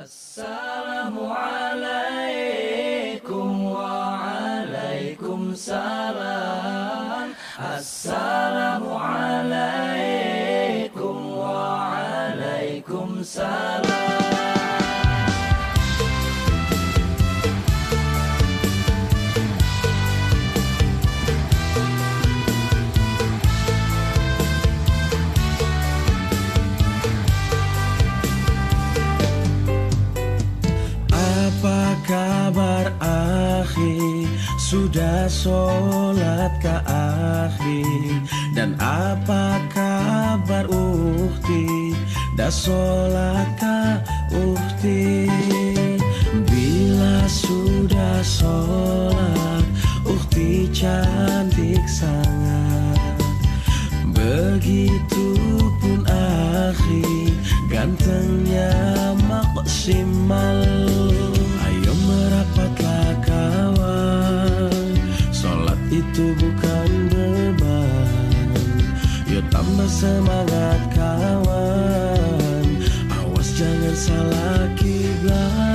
السلام عليكم وعليكم سلام السلام عليكم وعليكم سلام Sudah sholat ke akhi Dan apa kabar ukti Dah sholat ke ukti Bila sudah sholat Ukti cantik sangat. Begitupun akhi Gantengnya maksimal bukan beban Yuk tambah semangat kawan. Awas jangan salah kiblat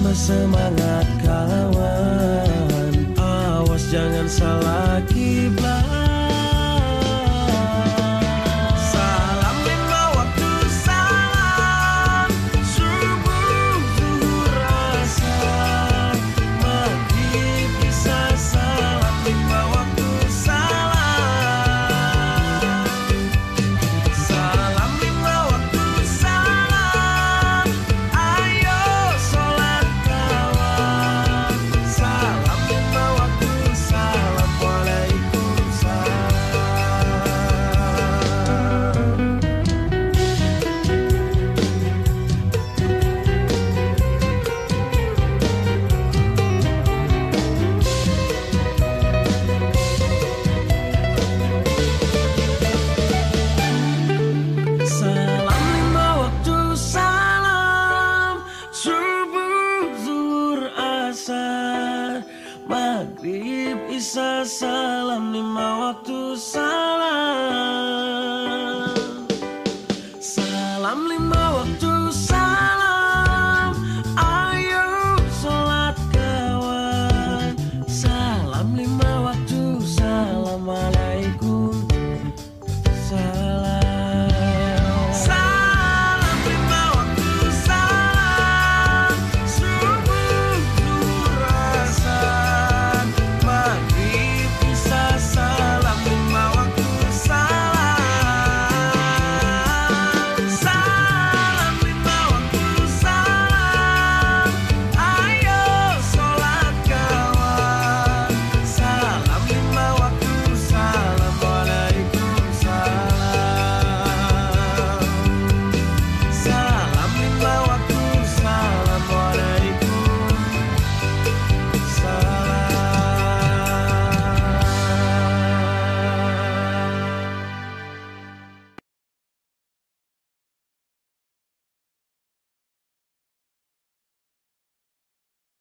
Yuk tambah semangat kawan. Awas jangan salah Salam lima waktu salam Subuh zuhur asar. Maghrib isya salam lima waktu salam